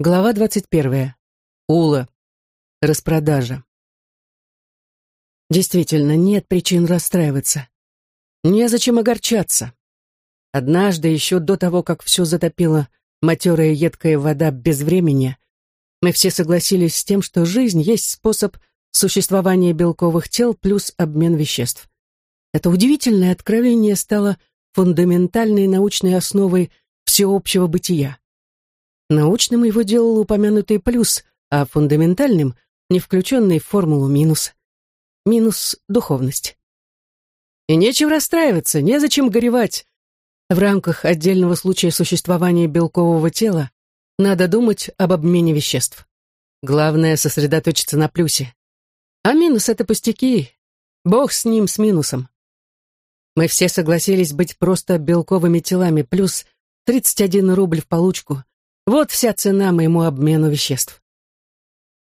Глава двадцать первая. Ула. Распродажа. Действительно, нет причин расстраиваться. Незачем огорчаться. Однажды, еще до того, как все затопила матерая едкая вода без времени, мы все согласились с тем, что жизнь есть способ существования белковых тел плюс обмен веществ. Это удивительное откровение стало фундаментальной научной основой всеобщего бытия. Научным его делал упомянутый плюс, а фундаментальным — не включенный в формулу минус. Минус — духовность. И нечем расстраиваться, незачем горевать. В рамках отдельного случая существования белкового тела надо думать об обмене веществ. Главное — сосредоточиться на плюсе. А минус — это пустяки. Бог с ним, с минусом. Мы все согласились быть просто белковыми телами, плюс 31 рубль в получку. Вот вся цена моему обмену веществ.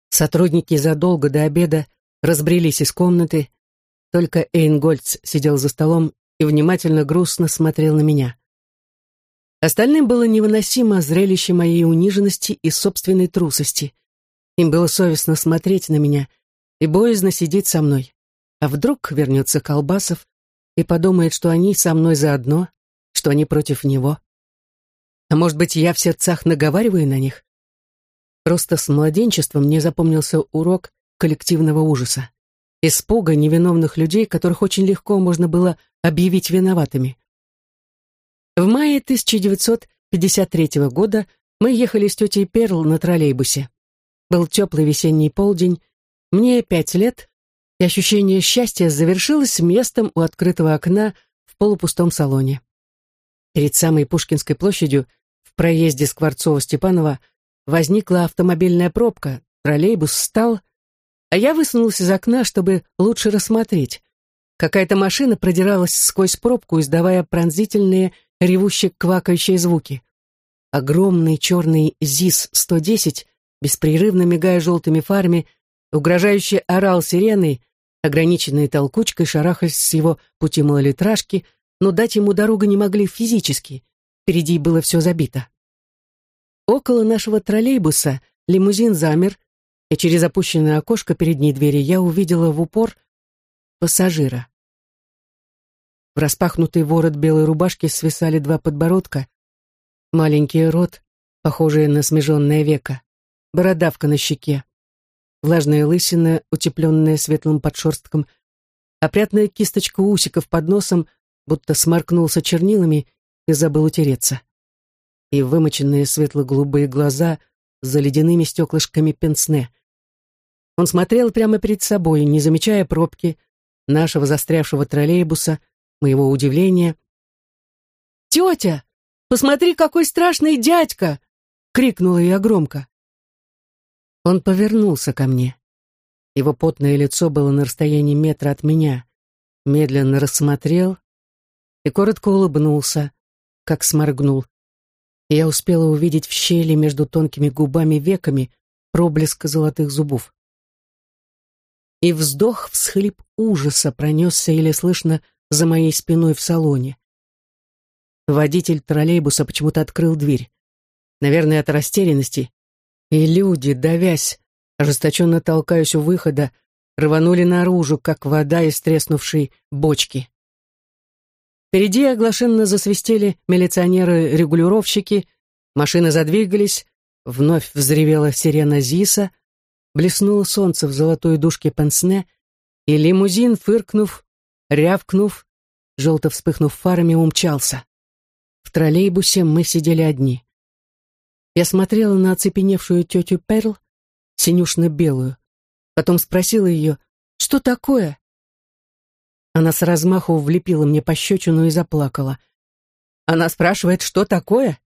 Сотрудники задолго до обеда разбрелись из комнаты. Только Эйнгольц сидел за столом и внимательно грустно смотрел на меня. Остальным было невыносимо зрелище моей униженности и собственной трусости. Им было совестно смотреть на меня и боязно сидеть со мной. А вдруг вернется Колбасов и подумает, что они со мной заодно, что они против него. А может быть, я в сердцах наговариваю на них? Просто с младенчеством мне запомнился урок коллективного ужаса. Испуга невиновных людей, которых очень легко можно было объявить виноватыми. В мае 1953 года мы ехали с тетей Перл на троллейбусе. Был теплый весенний полдень, мне пять лет, и ощущение счастья завершилось местом у открытого окна в полупустом салоне. Перед самой Пушкинской площадью, в проезде Скворцова-Степанова, возникла автомобильная пробка, троллейбус встал, а я высунулся из окна, чтобы лучше рассмотреть. Какая-то машина продиралась сквозь пробку, издавая пронзительные ревущие квакающие звуки. Огромный черный ЗИС-110, беспрерывно мигая желтыми фарами, угрожающе орал сиреной, ограниченные толкучкой шарахались с его пути малолитражки, но дать ему дорогу не могли физически, впереди было все забито. Около нашего троллейбуса лимузин замер, и через опущенное окошко передней двери я увидела в упор пассажира. В распахнутый ворот белой рубашки свисали два подбородка, маленький рот, похожий на смеженное веко, бородавка на щеке, влажная лысина, утепленная светлым подшерстком, опрятная кисточка усиков под носом, будто сморкнулся чернилами и забыл утереться. И вымоченные светло-голубые глаза за ледяными стеклышками пенсне. Он смотрел прямо перед собой, не замечая пробки, нашего застрявшего троллейбуса, моего удивления. «Тетя, посмотри, какой страшный дядька!» — крикнула я громко. Он повернулся ко мне. Его потное лицо было на расстоянии метра от меня, медленно рассмотрел и коротко улыбнулся, как сморгнул. Я успела увидеть в щели между тонкими губами веками проблеск золотых зубов. И вздох, всхлип ужаса пронесся еле слышно за моей спиной в салоне. Водитель троллейбуса почему-то открыл дверь. Наверное, от растерянности. И люди, давясь, ожесточенно толкаясь у выхода, рванули наружу, как вода из треснувшей бочки. Впереди оглашенно засвистели милиционеры-регулировщики, машины задвигались, вновь взревела сирена ЗИСа, блеснуло солнце в золотой дужке пенсне, и лимузин, фыркнув, рявкнув, желто вспыхнув фарами, умчался. В троллейбусе мы сидели одни. Я смотрела на оцепеневшую тетю Перл, синюшно-белую. Потом спросила ее, что такое? Она с размаху влепила мне пощечину и заплакала. Она спрашивает, что такое?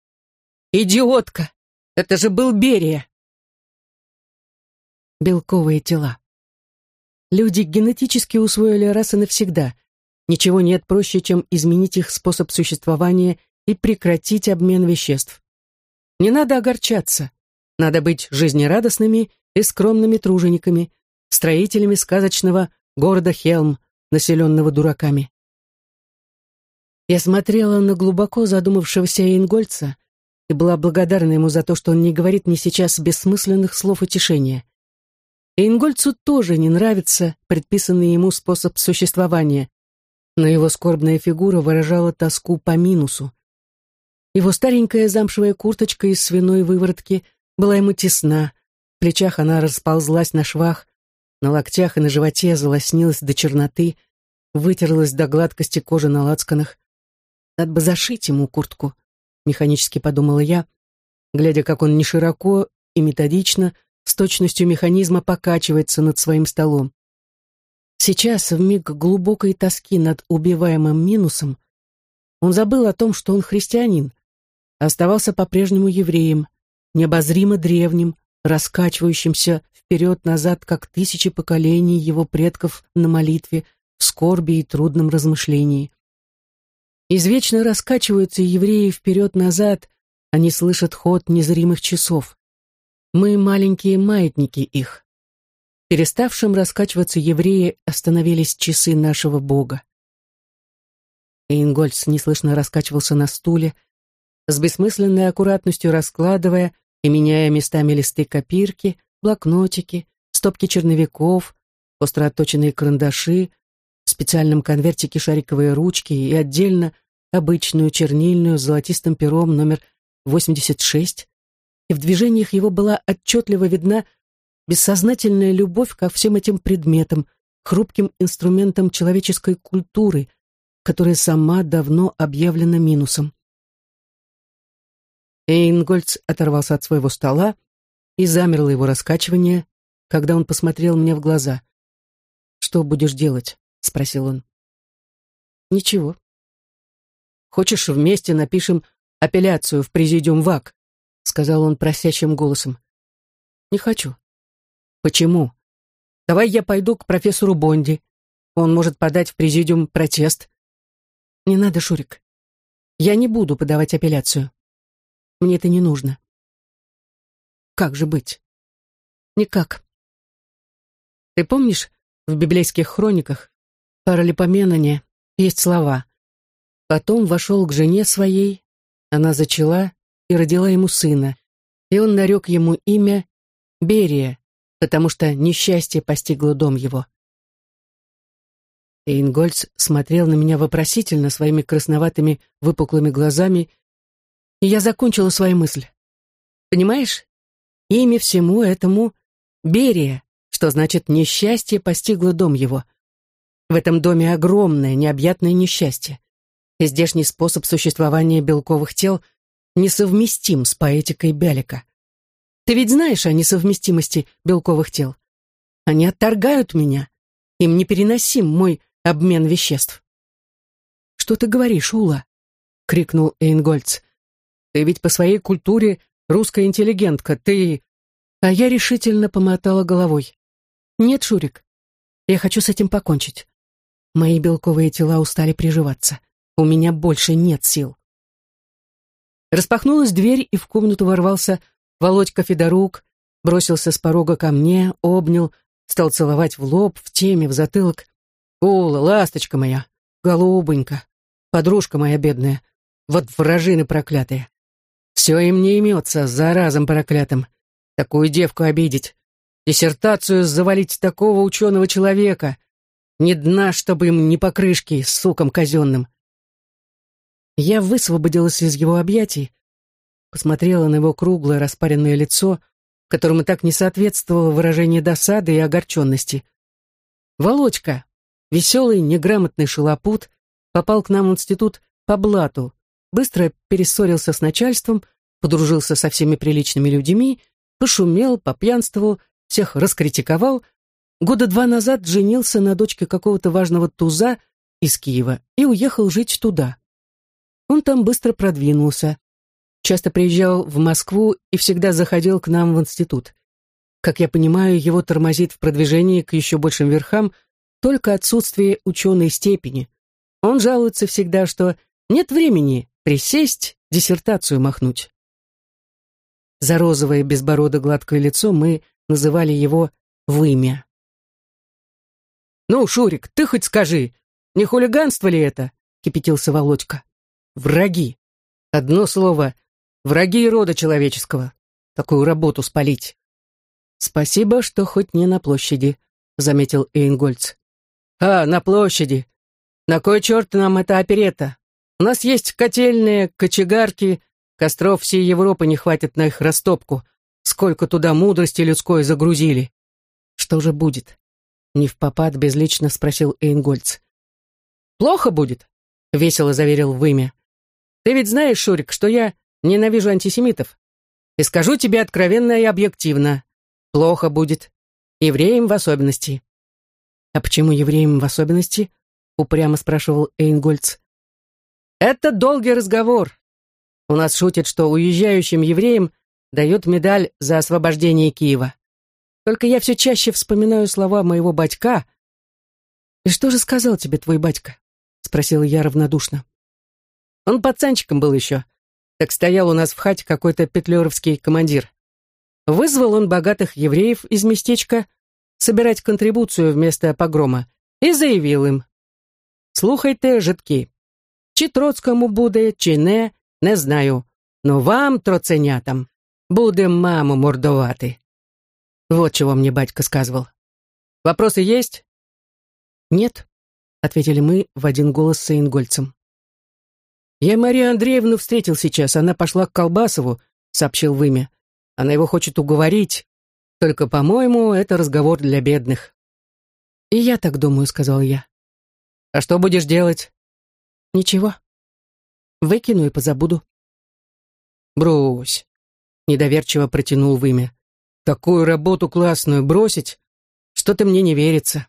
Идиотка! Это же был Берия! Белковые тела. Люди генетически усвоили раз и навсегда. Ничего нет проще, чем изменить их способ существования и прекратить обмен веществ. Не надо огорчаться. Надо быть жизнерадостными и скромными тружениками, строителями сказочного города Хелм, населенного дураками. Я смотрела на глубоко задумавшегося Ингольца, и была благодарна ему за то, что он не говорит мне сейчас бессмысленных слов утешения. Ингольцу тоже не нравится предписанный ему способ существования, но его скорбная фигура выражала тоску по минусу. Его старенькая замшевая курточка из свиной выворотки была ему тесна, в плечах она расползлась на швах, на локтях и на животе залоснилась до черноты, вытерлась до гладкости кожи на лацканах. Надо бы зашить ему куртку, механически подумала я, глядя, как он не широко и методично, с точностью механизма покачивается над своим столом. Сейчас, в миг глубокой тоски над убиваемым минусом, он забыл о том, что он христианин, оставался по-прежнему евреем, необозримо древним, раскачивающимся вперед-назад, как тысячи поколений его предков на молитве, в скорби и трудном размышлении. Извечно раскачиваются евреи вперед-назад, они слышат ход незримых часов. Мы маленькие маятники их. Переставшим раскачиваться евреи остановились часы нашего Бога. Эйнгольц неслышно раскачивался на стуле, с бессмысленной аккуратностью раскладывая и меняя местами листы копирки, блокнотики, стопки черновиков, остро отточенные карандаши, в специальном конвертике шариковые ручки и отдельно обычную чернильную с золотистым пером номер 86, и в движениях его была отчетливо видна бессознательная любовь ко всем этим предметам, хрупким инструментам человеческой культуры, которая сама давно объявлена минусом. Эйнгольц оторвался от своего стола и замерло его раскачивание, когда он посмотрел мне в глаза. «Что будешь делать?» — спросил он. «Ничего». «Хочешь, вместе напишем апелляцию в президиум ВАК?» — сказал он просящим голосом. «Не хочу. Почему? Давай я пойду к профессору Бонди. Он может подать в президиум протест. Не надо, Шурик. Я не буду подавать апелляцию. Мне это не нужно. Как же быть? Никак. Ты помнишь, в библейских хрониках Паралипоменоне есть слова «Потом вошел к жене своей, она зачала и родила ему сына, и он нарек ему имя Берия, потому что несчастье постигло дом его. Эйнгольц смотрел на меня вопросительно своими красноватыми выпуклыми глазами, и я закончила свою мысль. Понимаешь, имя всему этому Берия, что значит «несчастье постигло дом его». В этом доме огромное, необъятное несчастье. И здешний способ существования белковых тел несовместим с поэтикой Бялика. Ты ведь знаешь о несовместимости белковых тел. Они отторгают меня. Им непереносим мой обмен веществ. «Что ты говоришь, Ула?» — крикнул Эйнгольц. «Ты ведь по своей культуре русская интеллигентка, ты...» А я решительно помотала головой. «Нет, Шурик, я хочу с этим покончить. Мои белковые тела устали приживаться. У меня больше нет сил». Распахнулась дверь, и в комнату ворвался Володька Федорук бросился с порога ко мне, обнял, стал целовать в лоб, в теме, в затылок. «Ула, ласточка моя, голубонька, подружка моя бедная, вот вражины проклятые. Все им не имется, заразом проклятым. Такую девку обидеть, диссертацию завалить такого ученого человека. Ни дна, чтобы им ни покрышки, сукам казенным». Я высвободилась из его объятий, посмотрела на его круглое распаренное лицо, которому так не соответствовало выражение досады и огорченности. Володька, веселый, неграмотный шалопут, попал к нам в институт по блату, быстро перессорился с начальством, подружился со всеми приличными людьми, пошумел, попьянствовал, всех раскритиковал, года два назад женился на дочке какого-то важного туза из Киева и уехал жить туда. Он там быстро продвинулся, часто приезжал в Москву и всегда заходил к нам в институт. Как я понимаю, его тормозит в продвижении к еще большим верхам только отсутствие ученой степени. Он жалуется всегда, что нет времени присесть, диссертацию махнуть. За розовое безбородо гладкое лицо мы называли его вымя. «Ну, Шурик, ты хоть скажи, не хулиганство ли это?» — кипятился Володька. «Враги. Одно слово Враги рода человеческого. Такую работу спалить. Спасибо, что хоть не на площади, заметил Эйнгольц. А, на площади. На кой черт нам эта оперета? У нас есть котельные, кочегарки, костров всей Европы не хватит на их растопку. Сколько туда мудрости людской загрузили. Что же будет? Не в попад безлично спросил Эйнгольц. Плохо будет, весело заверил Вымя. Ты ведь знаешь, Шурик, что я ненавижу антисемитов. И скажу тебе откровенно и объективно. Плохо будет. Евреям в особенности. А почему евреям в особенности? Упрямо спрашивал Эйнгольц. Это долгий разговор. У нас шутят, что уезжающим евреям дают медаль за освобождение Киева. Только я все чаще вспоминаю слова моего батька. «И что же сказал тебе твой батька?» — спросила я равнодушно. Он пацанчиком был еще. Так стоял у нас в хате какой-то петлюровский командир. Вызвал он богатых евреев из местечка собирать контрибуцию вместо погрома и заявил им. «Слухайте, жидки, чи Троцкому буде, чи не, не знаю, но вам, троценятам, будем маму мордоваты». Вот чего мне батька сказывал. «Вопросы есть?» «Нет», — ответили мы в один голос с Ингольцем. «Я Марию Андреевну встретил сейчас, она пошла к Колбасову», — сообщил Вымя. «Она его хочет уговорить. Только, по-моему, это разговор для бедных». «И я так думаю», — сказал я. «А что будешь делать?» «Ничего. Выкину и позабуду». «Брось», — недоверчиво протянул Вымя. Такую работу классную бросить? Что-то мне не верится.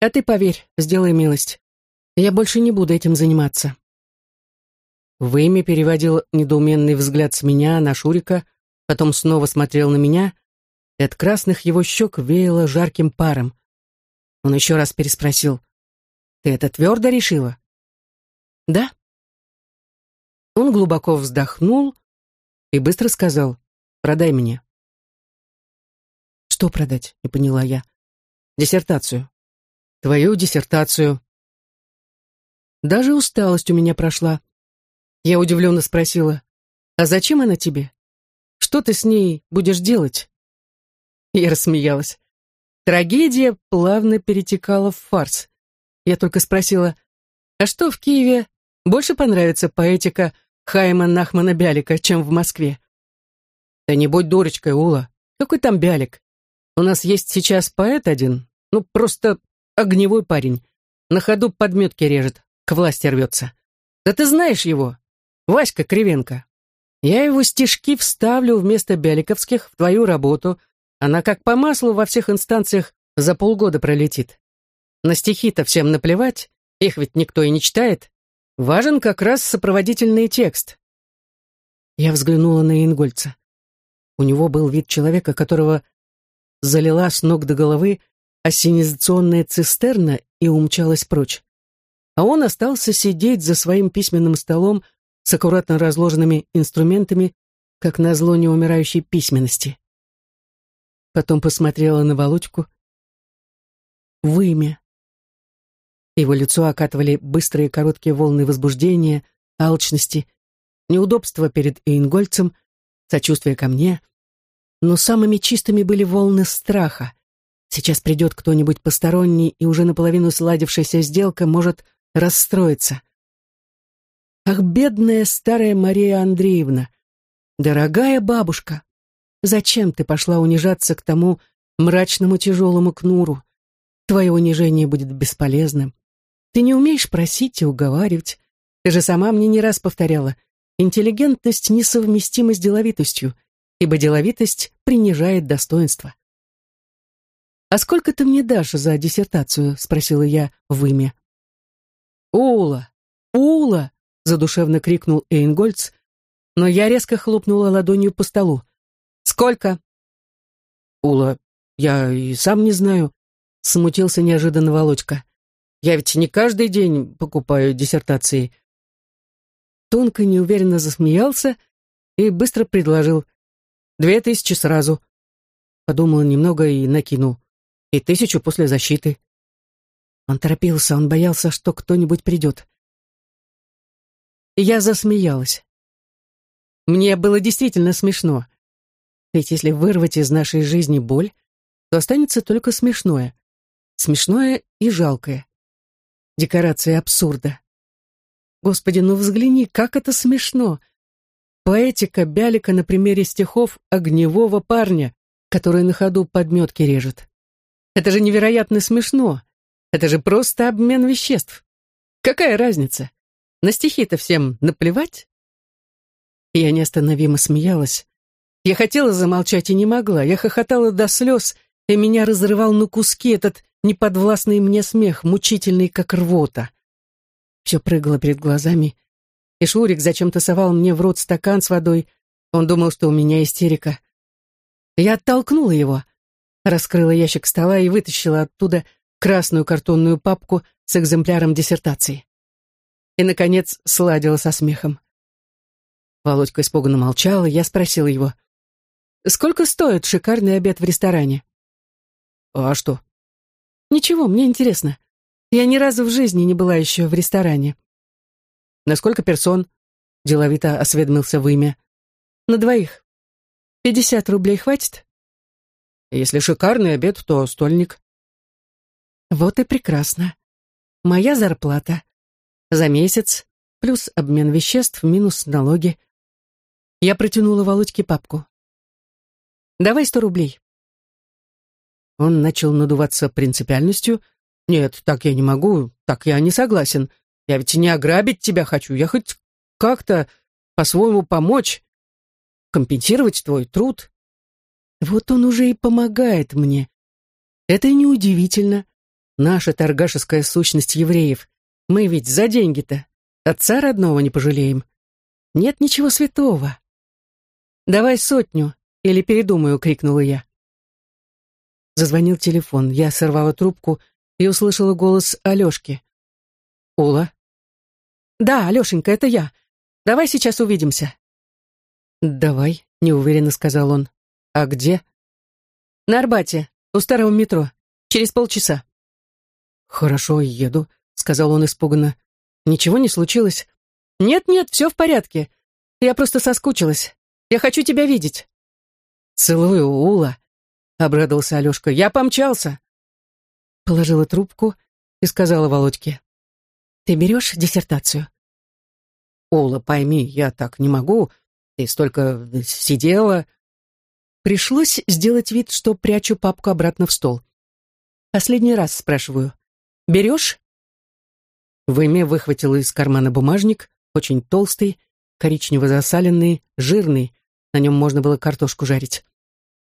А ты поверь, сделай милость. Я больше не буду этим заниматься. Выми переводил недоуменный взгляд с меня на Шурика, потом снова смотрел на меня, и от красных его щек веяло жарким паром. Он еще раз переспросил. «Ты это твердо решила?» «Да». Он глубоко вздохнул и быстро сказал, «Продай мне». «Что продать?» — не поняла я. «Диссертацию». «Твою диссертацию». Даже усталость у меня прошла. Я удивленно спросила, «А зачем она тебе? Что ты с ней будешь делать?» Я рассмеялась. Трагедия плавно перетекала в фарс. Я только спросила, «А что в Киеве больше понравится поэтика Хайма Нахмана Бялика, чем в Москве?» «Да не будь дурочкой, Ула. Какой там Бялик? У нас есть сейчас поэт один, ну, просто огневой парень. На ходу подметки режет, к власти рвется. Да ты знаешь его, Васька Кривенко. Я его стишки вставлю вместо Бяликовских в твою работу. Она как по маслу во всех инстанциях за полгода пролетит. На стихи-то всем наплевать, их ведь никто и не читает. Важен как раз сопроводительный текст. Я взглянула на Ингольца. У него был вид человека, которого залила с ног до головы осенизационная цистерна и умчалась прочь. А он остался сидеть за своим письменным столом с аккуратно разложенными инструментами, как на зло неумирающей письменности. Потом посмотрела на Володьку. Вымя. Его лицо окатывали быстрые короткие волны возбуждения, алчности, неудобства перед Эйнгольцем, сочувствие ко мне — но самыми чистыми были волны страха. Сейчас придет кто-нибудь посторонний, и уже наполовину сладившаяся сделка может расстроиться. Ах, бедная старая Мария Андреевна! Дорогая бабушка! Зачем ты пошла унижаться к тому мрачному тяжелому кнуру? Твое унижение будет бесполезным. Ты не умеешь просить и уговаривать. Ты же сама мне не раз повторяла. Интеллигентность несовместима с деловитостью ибо деловитость принижает достоинство. «А сколько ты мне дашь за диссертацию?» — спросила я в имя. «Ула! Ула!» — задушевно крикнул Эйнгольц, но я резко хлопнула ладонью по столу. «Сколько?» «Ула, я и сам не знаю», — смутился неожиданно Володька. «Я ведь не каждый день покупаю диссертации». Тонко неуверенно засмеялся и быстро предложил Две тысячи сразу. Подумал немного и накинул. И тысячу после защиты. Он торопился, он боялся, что кто-нибудь придет. И я засмеялась. Мне было действительно смешно. Ведь если вырвать из нашей жизни боль, то останется только смешное. Смешное и жалкое. Декорация абсурда. Господи, ну взгляни, как это смешно. Поэтика Бялика на примере стихов огневого парня, который на ходу подметки режет. Это же невероятно смешно. Это же просто обмен веществ. Какая разница? На стихи-то всем наплевать? Я неостановимо смеялась. Я хотела замолчать и не могла. Я хохотала до слез, и меня разрывал на куски этот неподвластный мне смех, мучительный, как рвота. Все прыгало перед глазами, и Шурик зачем-то совал мне в рот стакан с водой. Он думал, что у меня истерика. Я оттолкнула его, раскрыла ящик стола и вытащила оттуда красную картонную папку с экземпляром диссертации. И, наконец, сладила со смехом. Володька испуганно молчал, и я спросила его, «Сколько стоит шикарный обед в ресторане?» «А что?» «Ничего, мне интересно. Я ни разу в жизни не была еще в ресторане». «На сколько персон?» — деловито осведомился в имя. «На двоих. Пятьдесят рублей хватит?» «Если шикарный обед, то стольник». «Вот и прекрасно. Моя зарплата. За месяц, плюс обмен веществ, минус налоги. Я протянула Володьке папку. «Давай сто рублей». Он начал надуваться принципиальностью. «Нет, так я не могу, так я не согласен. Я ведь не ограбить тебя хочу, я хоть как-то по-своему помочь, компенсировать твой труд». Вот он уже и помогает мне. Это неудивительно. Наша торгашеская сущность евреев. Мы ведь за деньги-то отца родного не пожалеем. Нет ничего святого. «Давай сотню, или передумаю», — крикнула я. Зазвонил телефон. Я сорвала трубку и услышала голос Алешки. «Ула?» «Да, Алешенька, это я. Давай сейчас увидимся». «Давай», — неуверенно сказал он. «А где?» «На Арбате, у старого метро. Через полчаса». «Хорошо, еду», — сказал он испуганно. «Ничего не случилось?» «Нет-нет, все в порядке. Я просто соскучилась. Я хочу тебя видеть». «Целую, Ула», — обрадовался Алешка. «Я помчался». Положила трубку и сказала Володьке. «Ты берешь диссертацию?» «Ула, пойми, я так не могу. Ты столько сидела...» Пришлось сделать вид, что прячу папку обратно в стол. «Последний раз спрашиваю. Берешь?» Выме выхватила из кармана бумажник, очень толстый, коричнево-засаленный, жирный, на нем можно было картошку жарить.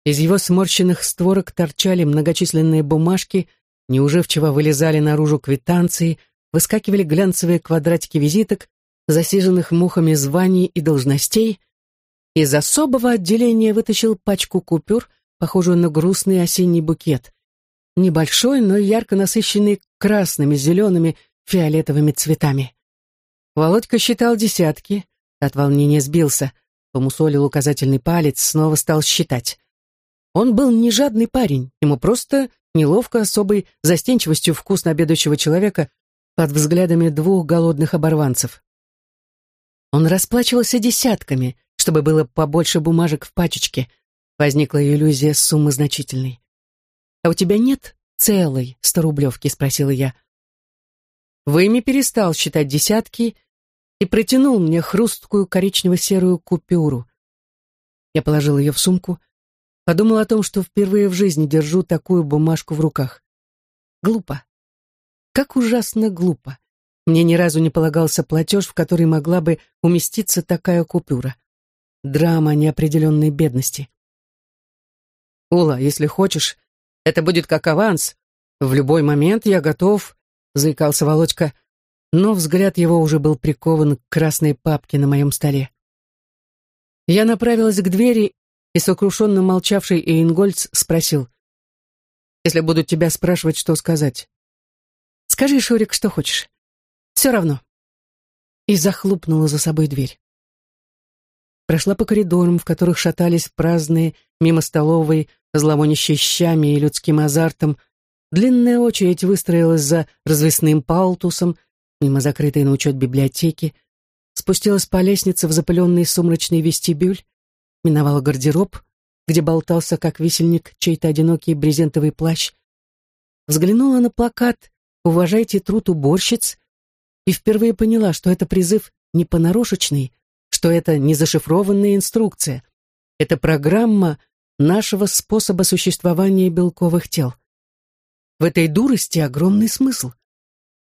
Из его сморщенных створок торчали многочисленные бумажки, неуживчиво вылезали наружу квитанции, выскакивали глянцевые квадратики визиток, засиженных мухами званий и должностей. Из особого отделения вытащил пачку купюр, похожую на грустный осенний букет. Небольшой, но ярко насыщенный красными, зелеными, фиолетовыми цветами. Володька считал десятки, от волнения сбился, помусолил указательный палец, снова стал считать. Он был не жадный парень, ему просто неловко особой застенчивостью вкусно обедающего человека под взглядами двух голодных оборванцев. Он расплачивался десятками, чтобы было побольше бумажек в пачечке. Возникла иллюзия суммы значительной. «А у тебя нет целой сторублевки?» — спросила я. Выми перестал считать десятки и протянул мне хрусткую коричнево-серую купюру. Я положил ее в сумку, подумал о том, что впервые в жизни держу такую бумажку в руках. Глупо. Как ужасно глупо. Мне ни разу не полагался платеж, в который могла бы уместиться такая купюра. Драма неопределенной бедности. «Ула, если хочешь, это будет как аванс. В любой момент я готов», — заикался Володька, но взгляд его уже был прикован к красной папке на моем столе. Я направилась к двери, и сокрушенно молчавший Эйнгольц спросил, «Если будут тебя спрашивать, что сказать?» «Скажи, Шурик, что хочешь. Все равно». И захлопнула за собой дверь. Прошла по коридорам, в которых шатались праздные, мимо столовой, зловонящей щами и людским азартом. Длинная очередь выстроилась за развесным палтусом, мимо закрытой на учет библиотеки, спустилась по лестнице в запыленный сумрачный вестибюль, миновала гардероб, где болтался, как висельник, чей-то одинокий брезентовый плащ, взглянула на плакат «Уважайте труд уборщиц» и впервые поняла, что это призыв не понарошечный, что это не зашифрованная инструкция, это программа нашего способа существования белковых тел. В этой дурости огромный смысл.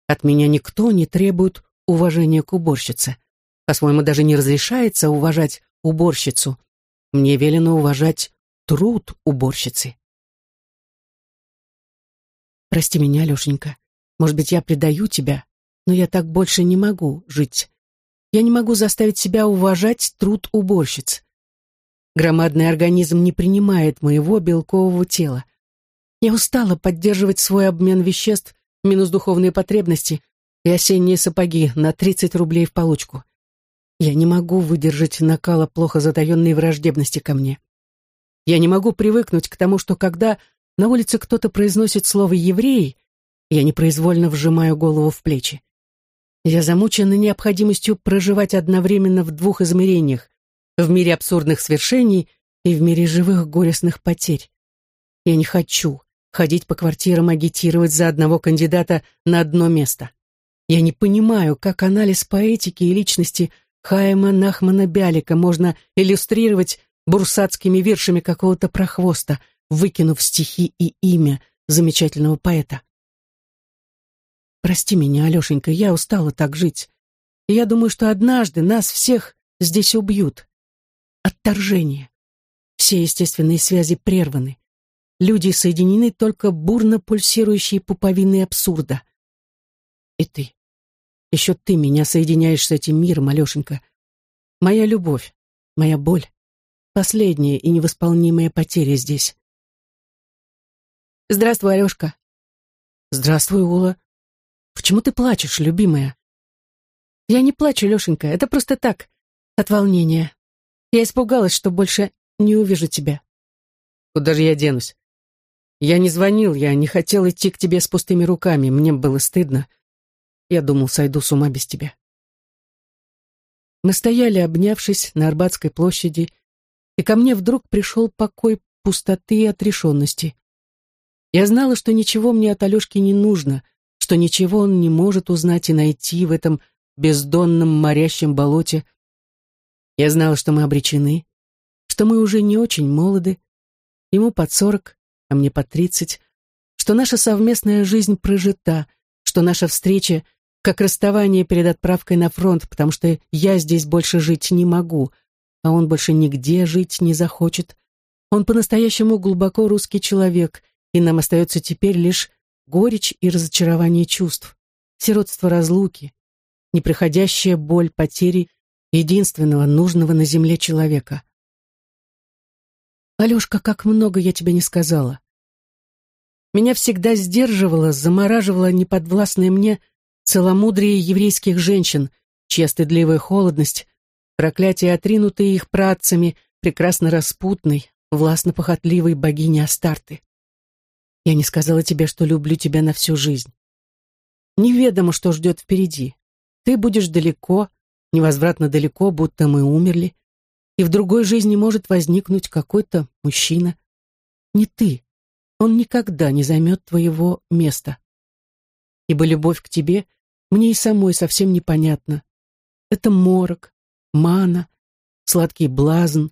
От меня никто не требует уважения к уборщице. По-своему, даже не разрешается уважать уборщицу. Мне велено уважать труд уборщицы. Прости меня, Лешенька. Может быть, я предаю тебя, но я так больше не могу жить. Я не могу заставить себя уважать труд уборщиц. Громадный организм не принимает моего белкового тела. Я устала поддерживать свой обмен веществ минус духовные потребности и осенние сапоги на 30 рублей в получку. Я не могу выдержать накала плохо затаенной враждебности ко мне. Я не могу привыкнуть к тому, что когда на улице кто-то произносит слово «еврей», я непроизвольно вжимаю голову в плечи. Я замучена необходимостью проживать одновременно в двух измерениях, в мире абсурдных свершений и в мире живых горестных потерь. Я не хочу ходить по квартирам, агитировать за одного кандидата на одно место. Я не понимаю, как анализ поэтики и личности Хайма Нахмана Бялика можно иллюстрировать бурсатскими вершами какого-то прохвоста, выкинув стихи и имя замечательного поэта. Прости меня, Алешенька, я устала так жить. Я думаю, что однажды нас всех здесь убьют. Отторжение. Все естественные связи прерваны. Люди соединены только бурно пульсирующей пуповиной абсурда. И ты. Еще ты меня соединяешь с этим миром, Алешенька. Моя любовь, моя боль. Последняя и невосполнимая потеря здесь. Здравствуй, Алешка. Здравствуй, Ула. Почему ты плачешь, любимая? Я не плачу, Лешенька, это просто так, от волнения. Я испугалась, что больше не увижу тебя. Куда же я денусь? Я не звонил, я не хотел идти к тебе с пустыми руками, мне было стыдно. Я думал, сойду с ума без тебя. Мы стояли, обнявшись на Арбатской площади, и ко мне вдруг пришел покой пустоты и отрешенности. Я знала, что ничего мне от Алешки не нужно, что ничего он не может узнать и найти в этом бездонном морящем болоте, я знала, что мы обречены, что мы уже не очень молоды, ему под сорок, а мне под тридцать, что наша совместная жизнь прожита, что наша встреча как расставание перед отправкой на фронт, потому что я здесь больше жить не могу, а он больше нигде жить не захочет. Он по-настоящему глубоко русский человек, и нам остается теперь лишь горечь и разочарование чувств, сиротство разлуки, неприходящая боль потери единственного нужного на земле человека. Алешка, как много я тебе не сказала. Меня всегда сдерживала, замораживала неподвластная мне целомудрие еврейских женщин, чья стыдливая холодность, проклятие отринутые их працами, прекрасно распутной, властно-похотливой богини Астарты. Я не сказала тебе, что люблю тебя на всю жизнь. Неведомо, что ждет впереди. Ты будешь далеко, невозвратно далеко, будто мы умерли, и в другой жизни может возникнуть какой-то мужчина. Не ты. Он никогда не займет твоего места. Ибо любовь к тебе мне и самой совсем непонятна. Это морок, мана, сладкий блазн,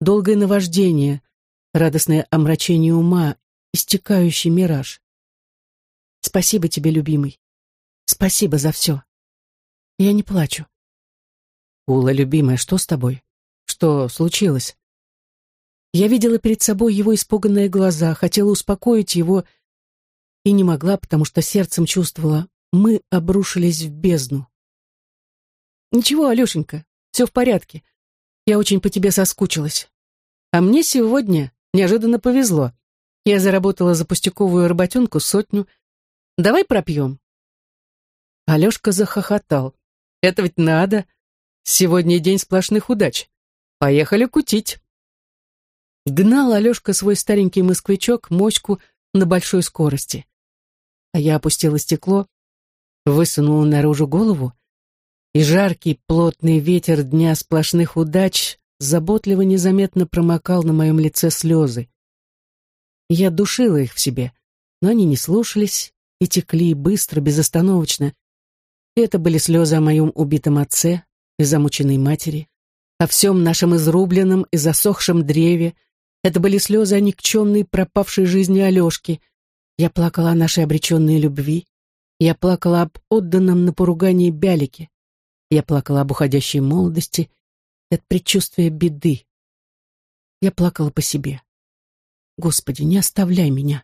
долгое наваждение, радостное омрачение ума, истекающий мираж. Спасибо тебе, любимый. Спасибо за все. Я не плачу. «Ула, любимая, что с тобой? Что случилось?» Я видела перед собой его испуганные глаза, хотела успокоить его и не могла, потому что сердцем чувствовала, мы обрушились в бездну. «Ничего, Алешенька, все в порядке. Я очень по тебе соскучилась. А мне сегодня неожиданно повезло. Я заработала за пустяковую работенку сотню. Давай пропьем». Алешка захохотал. «Это ведь надо. Сегодня день сплошных удач. Поехали кутить. Гнал Алешка свой старенький москвичок моську на большой скорости. А я опустила стекло, высунула наружу голову и жаркий плотный ветер дня сплошных удач заботливо незаметно промокал на моем лице слезы. Я душила их в себе, но они не слушались и текли быстро, безостановочно. Это были слезы о моем убитом отце и замученной матери, о всем нашем изрубленном и засохшем древе. Это были слезы о никчемной пропавшей жизни Алешки. Я плакала о нашей обреченной любви. Я плакала об отданном на поругание Бялике. Я плакала об уходящей молодости от предчувствия беды. Я плакала по себе. Господи, не оставляй меня.